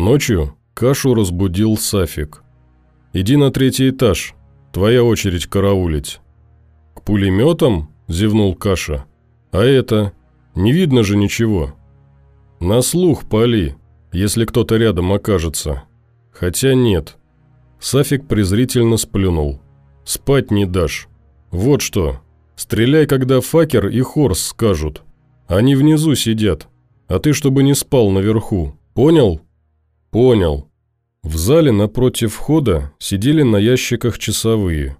Ночью Кашу разбудил Сафик. «Иди на третий этаж, твоя очередь караулить». «К пулеметам?» – зевнул Каша. «А это? Не видно же ничего». «На слух пали, если кто-то рядом окажется. Хотя нет». Сафик презрительно сплюнул. «Спать не дашь. Вот что. Стреляй, когда Факер и Хорс скажут. Они внизу сидят, а ты чтобы не спал наверху. Понял?» «Понял». В зале напротив входа сидели на ящиках часовые.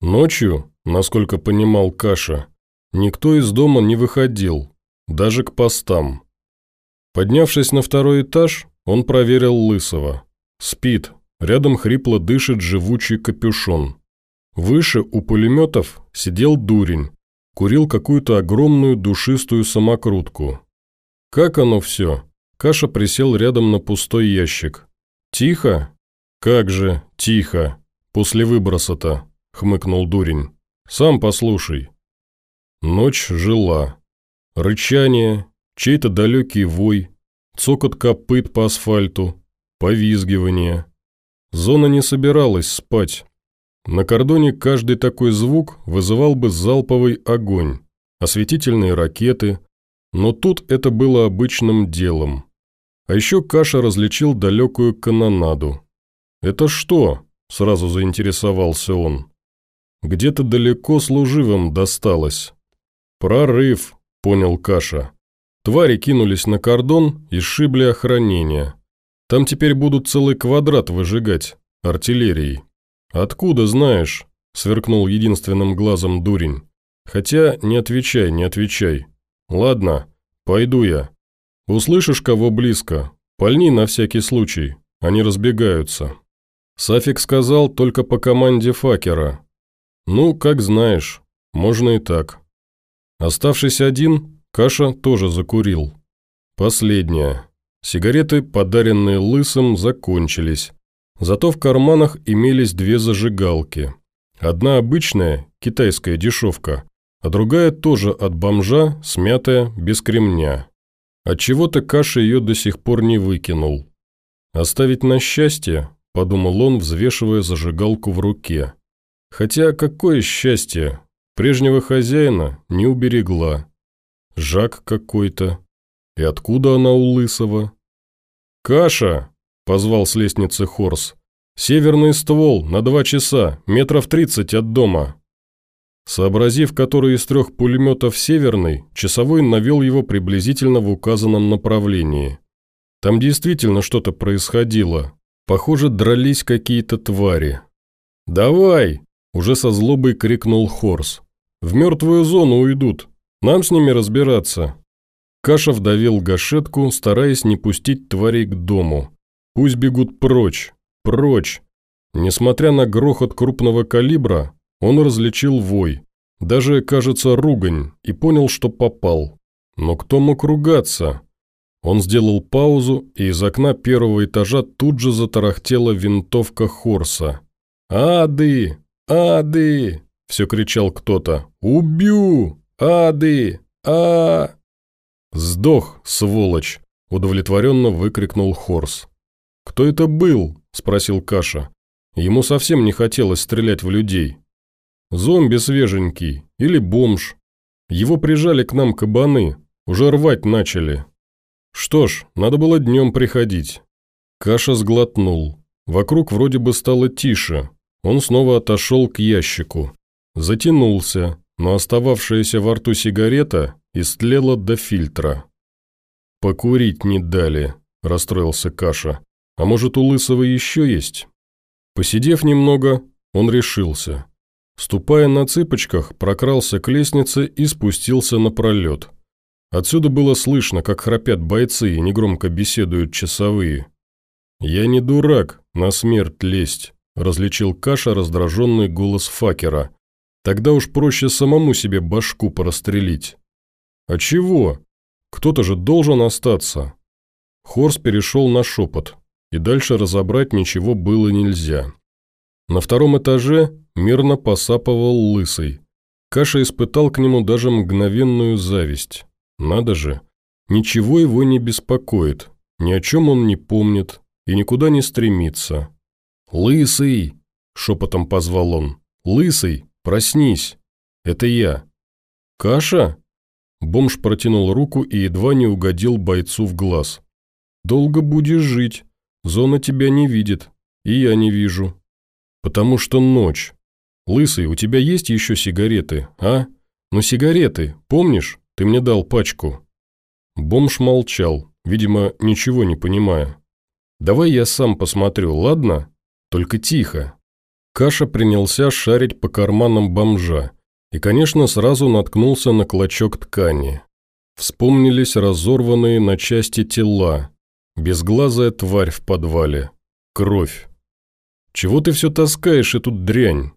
Ночью, насколько понимал Каша, никто из дома не выходил, даже к постам. Поднявшись на второй этаж, он проверил Лысого. Спит, рядом хрипло дышит живучий капюшон. Выше у пулеметов сидел дурень, курил какую-то огромную душистую самокрутку. Как оно все? Каша присел рядом на пустой ящик. «Тихо?» «Как же, тихо. После выброса-то», — хмыкнул дурень. «Сам послушай». Ночь жила. Рычание, чей-то далекий вой, цокот копыт по асфальту, повизгивание. Зона не собиралась спать. На кордоне каждый такой звук вызывал бы залповый огонь, осветительные ракеты, но тут это было обычным делом. А еще Каша различил далекую канонаду. «Это что?» – сразу заинтересовался он. «Где-то далеко служивым досталось». «Прорыв», – понял Каша. Твари кинулись на кордон и сшибли охранение. Там теперь будут целый квадрат выжигать, артиллерией. «Откуда знаешь?» – сверкнул единственным глазом дурень. «Хотя не отвечай, не отвечай. Ладно, пойду я. Услышишь кого близко, пальни на всякий случай, они разбегаются». Сафик сказал только по команде факера. «Ну, как знаешь, можно и так». Оставшись один, Каша тоже закурил. Последняя. Сигареты, подаренные лысым, закончились. Зато в карманах имелись две зажигалки. Одна обычная, китайская дешевка, а другая тоже от бомжа, смятая, без кремня. Отчего-то Каша ее до сих пор не выкинул. «Оставить на счастье?» – подумал он, взвешивая зажигалку в руке. «Хотя какое счастье? Прежнего хозяина не уберегла. Жак какой-то. И откуда она у Лысого?» «Каша!» – позвал с лестницы Хорс. «Северный ствол, на два часа, метров тридцать от дома». Сообразив, который из трех пулеметов северный, часовой навел его приблизительно в указанном направлении. Там действительно что-то происходило. Похоже, дрались какие-то твари. «Давай!» – уже со злобой крикнул Хорс. «В мертвую зону уйдут. Нам с ними разбираться». Кашев давил гашетку, стараясь не пустить тварей к дому. Пусть бегут прочь, прочь. Несмотря на грохот крупного калибра, он различил вой, даже, кажется, ругань, и понял, что попал. Но кто мог ругаться? Он сделал паузу, и из окна первого этажа тут же затарахтела винтовка Хорса. «Ады! Ады!» – все кричал кто-то. «Убью! Ады! А...» «Сдох, сволочь!» – удовлетворенно выкрикнул Хорс. «Кто это был?» – спросил Каша. Ему совсем не хотелось стрелять в людей. «Зомби свеженький или бомж. Его прижали к нам кабаны, уже рвать начали. Что ж, надо было днем приходить». Каша сглотнул. Вокруг вроде бы стало тише. Он снова отошел к ящику. Затянулся, но остававшаяся во рту сигарета истлела до фильтра. «Покурить не дали», – расстроился Каша. А может, у Лысого еще есть? Посидев немного, он решился. Ступая на цыпочках, прокрался к лестнице и спустился на пролет. Отсюда было слышно, как храпят бойцы и негромко беседуют часовые. «Я не дурак, на смерть лезть», – различил Каша раздраженный голос факера. «Тогда уж проще самому себе башку прострелить». «А чего? Кто-то же должен остаться». Хорс перешел на шепот и дальше разобрать ничего было нельзя. На втором этаже мирно посапывал лысый. Каша испытал к нему даже мгновенную зависть. Надо же, ничего его не беспокоит, ни о чем он не помнит, и никуда не стремится. «Лысый!» – шепотом позвал он. «Лысый, проснись! Это я!» «Каша?» Бомж протянул руку и едва не угодил бойцу в глаз. «Долго будешь жить. Зона тебя не видит. И я не вижу. Потому что ночь. Лысый, у тебя есть еще сигареты, а? Ну сигареты, помнишь? Ты мне дал пачку». Бомж молчал, видимо, ничего не понимая. «Давай я сам посмотрю, ладно? Только тихо». Каша принялся шарить по карманам бомжа и, конечно, сразу наткнулся на клочок ткани. Вспомнились разорванные на части тела, безглазая тварь в подвале, кровь. «Чего ты все таскаешь эту дрянь?»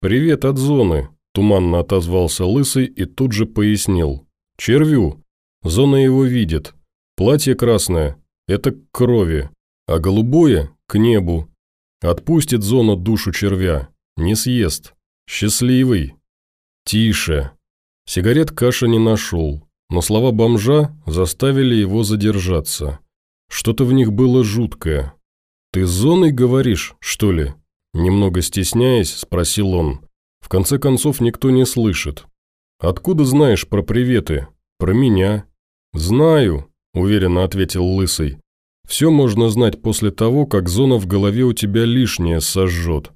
«Привет от зоны», – туманно отозвался Лысый и тут же пояснил. «Червю. Зона его видит. Платье красное – это к крови, а голубое – к небу. Отпустит зона душу червя. Не съест. Счастливый. «Тише!» Сигарет Каша не нашел, но слова бомжа заставили его задержаться. Что-то в них было жуткое. «Ты с зоной говоришь, что ли?» Немного стесняясь, спросил он. В конце концов, никто не слышит. «Откуда знаешь про приветы? Про меня?» «Знаю», – уверенно ответил Лысый. «Все можно знать после того, как зона в голове у тебя лишнее сожжет.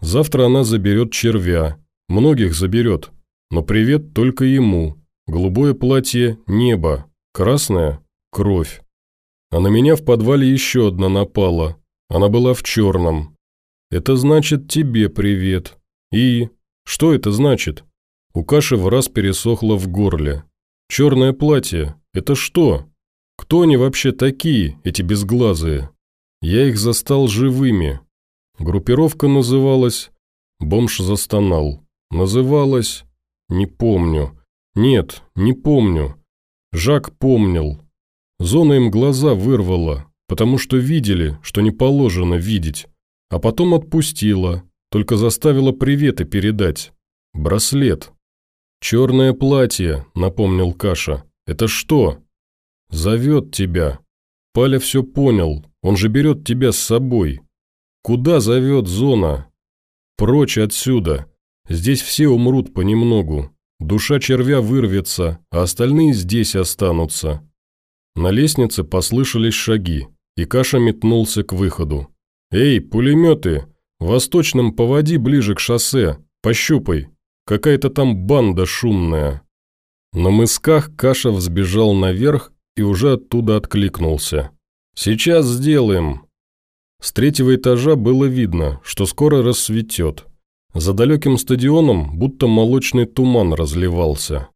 Завтра она заберет червя, Многих заберет, но привет только ему. Голубое платье – небо, красное – кровь. А на меня в подвале еще одна напала. Она была в черном. Это значит тебе привет. И... Что это значит? У Каши в раз пересохло в горле. Черное платье – это что? Кто они вообще такие, эти безглазые? Я их застал живыми. Группировка называлась... Бомж застонал. Называлась... Не помню. Нет, не помню. Жак помнил. Зона им глаза вырвала, потому что видели, что не положено видеть. А потом отпустила, только заставила приветы передать. Браслет. «Черное платье», — напомнил Каша. «Это что?» «Зовет тебя». Паля все понял, он же берет тебя с собой. «Куда зовет зона?» «Прочь отсюда. Здесь все умрут понемногу. Душа червя вырвется, а остальные здесь останутся. На лестнице послышались шаги, и Каша метнулся к выходу. «Эй, пулеметы! Восточным поводи ближе к шоссе, пощупай. Какая-то там банда шумная». На мысках Каша взбежал наверх и уже оттуда откликнулся. «Сейчас сделаем». С третьего этажа было видно, что скоро рассветет. За далеким стадионом будто молочный туман разливался.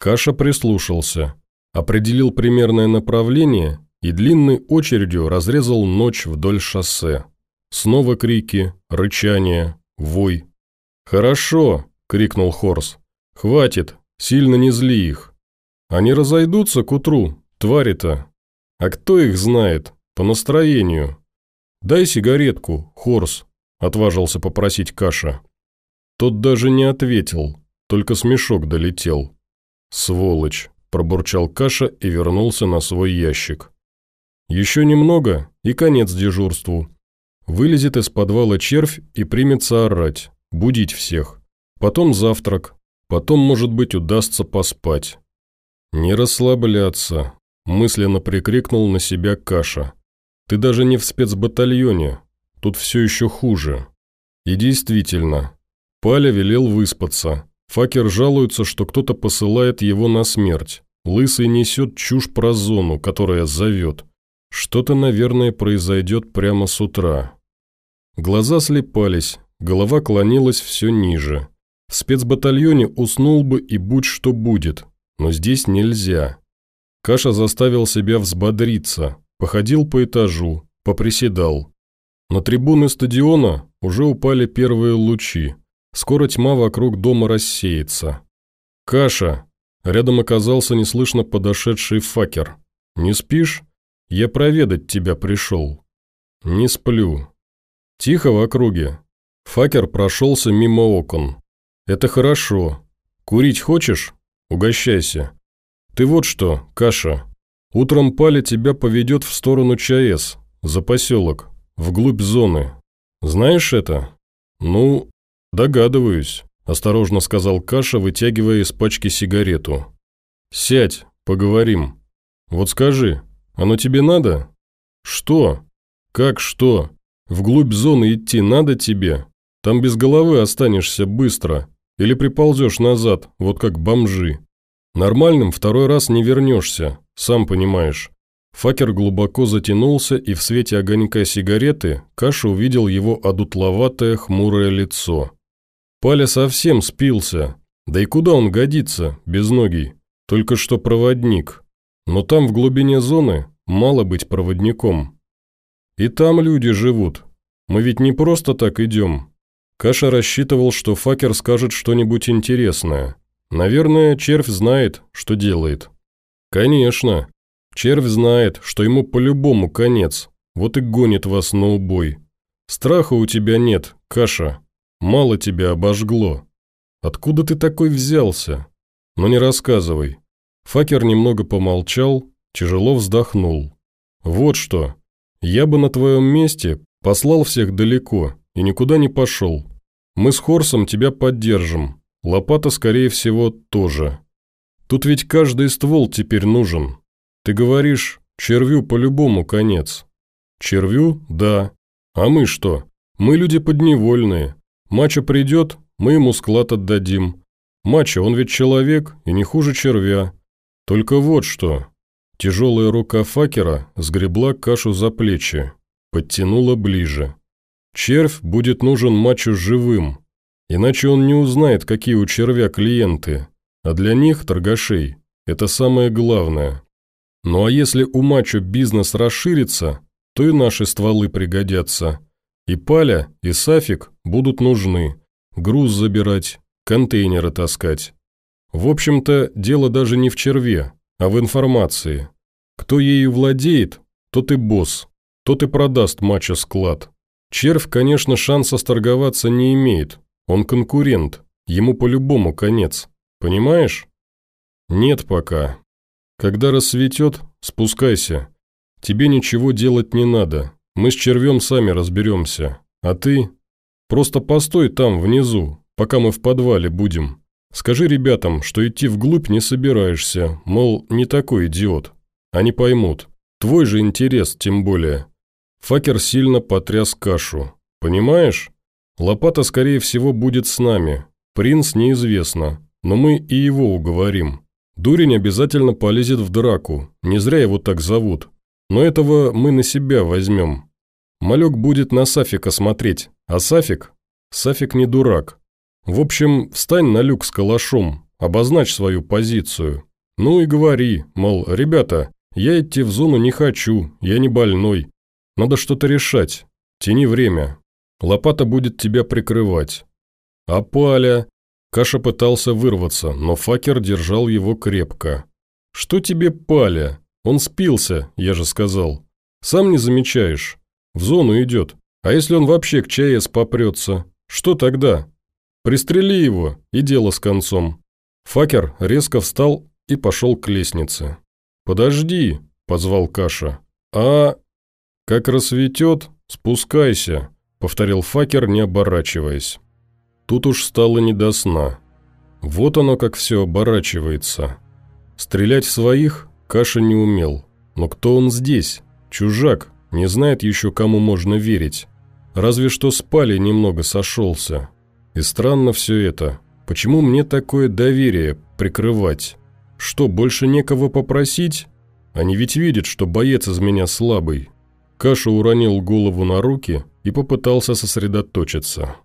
Каша прислушался, определил примерное направление и длинной очередью разрезал ночь вдоль шоссе. Снова крики, рычание, вой. «Хорошо!» – крикнул Хорс. «Хватит, сильно не зли их. Они разойдутся к утру, твари-то. А кто их знает? По настроению. Дай сигаретку, Хорс», – отважился попросить Каша. Тот даже не ответил, только смешок долетел. «Сволочь!» – пробурчал Каша и вернулся на свой ящик. «Еще немного, и конец дежурству. Вылезет из подвала червь и примется орать, будить всех. Потом завтрак, потом, может быть, удастся поспать». «Не расслабляться», – мысленно прикрикнул на себя Каша. «Ты даже не в спецбатальоне, тут все еще хуже». И действительно, Паля велел выспаться. Факер жалуется, что кто-то посылает его на смерть. Лысый несет чушь про зону, которая зовет. Что-то, наверное, произойдет прямо с утра. Глаза слепались, голова клонилась все ниже. В спецбатальоне уснул бы и будь что будет, но здесь нельзя. Каша заставил себя взбодриться, походил по этажу, поприседал. На трибуны стадиона уже упали первые лучи. Скоро тьма вокруг дома рассеется. «Каша!» Рядом оказался неслышно подошедший факер. «Не спишь? Я проведать тебя пришел». «Не сплю». «Тихо в округе». Факер прошелся мимо окон. «Это хорошо. Курить хочешь? Угощайся. Ты вот что, Каша. Утром Паля тебя поведет в сторону ЧАЭС. за поселок, вглубь зоны. Знаешь это?» «Ну, догадываюсь», – осторожно сказал Каша, вытягивая из пачки сигарету. «Сядь, поговорим. Вот скажи, оно тебе надо?» «Что? Как что? Вглубь зоны идти надо тебе? Там без головы останешься быстро. Или приползешь назад, вот как бомжи. Нормальным второй раз не вернешься, сам понимаешь. Факер глубоко затянулся, и в свете огонька сигареты Каша увидел его одутловатое хмурое лицо. Паля совсем спился. Да и куда он годится, без ноги? Только что проводник. Но там, в глубине зоны, мало быть проводником. И там люди живут. Мы ведь не просто так идем. Каша рассчитывал, что Факер скажет что-нибудь интересное. Наверное, червь знает, что делает. Конечно. Червь знает, что ему по-любому конец, вот и гонит вас на убой. Страха у тебя нет, Каша. Мало тебя обожгло. Откуда ты такой взялся? Но не рассказывай. Факер немного помолчал, тяжело вздохнул. Вот что. Я бы на твоем месте послал всех далеко и никуда не пошел. Мы с Хорсом тебя поддержим. Лопата, скорее всего, тоже. Тут ведь каждый ствол теперь нужен. Ты говоришь, червю по-любому конец. Червю – да. А мы что? Мы люди подневольные. Мачо придет, мы ему склад отдадим. Мачо, он ведь человек и не хуже червя. Только вот что. Тяжелая рука факера сгребла кашу за плечи, подтянула ближе. Червь будет нужен мачо живым, иначе он не узнает, какие у червя клиенты, а для них, торгашей, это самое главное. Ну а если у мачо бизнес расширится, то и наши стволы пригодятся. И Паля, и Сафик будут нужны. Груз забирать, контейнеры таскать. В общем-то, дело даже не в черве, а в информации. Кто ею владеет, тот и босс, тот и продаст мачо склад. Червь, конечно, шанса сторговаться не имеет. Он конкурент, ему по-любому конец. Понимаешь? Нет пока. Когда рассветет, спускайся. Тебе ничего делать не надо. Мы с червем сами разберемся. А ты? Просто постой там, внизу, пока мы в подвале будем. Скажи ребятам, что идти вглубь не собираешься, мол, не такой идиот. Они поймут. Твой же интерес, тем более. Факер сильно потряс кашу. Понимаешь? Лопата, скорее всего, будет с нами. Принц неизвестно, но мы и его уговорим. Дурень обязательно полезет в драку, не зря его так зовут. Но этого мы на себя возьмем. Малек будет на Сафика смотреть, а Сафик? Сафик не дурак. В общем, встань на люк с калашом, обозначь свою позицию. Ну и говори, мол, ребята, я идти в зону не хочу, я не больной. Надо что-то решать, тяни время. Лопата будет тебя прикрывать. А Паля? Каша пытался вырваться, но факер держал его крепко. «Что тебе, Паля? Он спился, я же сказал. Сам не замечаешь. В зону идет. А если он вообще к ЧАЭС попрется? Что тогда? Пристрели его, и дело с концом». Факер резко встал и пошел к лестнице. «Подожди», – позвал Каша. «А...» «Как рассветет, спускайся», – повторил Факер, не оборачиваясь. Тут уж стало не до сна. Вот оно как все оборачивается. Стрелять в своих Каша не умел. Но кто он здесь? Чужак, не знает еще, кому можно верить. Разве что спали немного сошелся. И странно все это. Почему мне такое доверие прикрывать? Что, больше некого попросить? Они ведь видят, что боец из меня слабый. Каша уронил голову на руки и попытался сосредоточиться.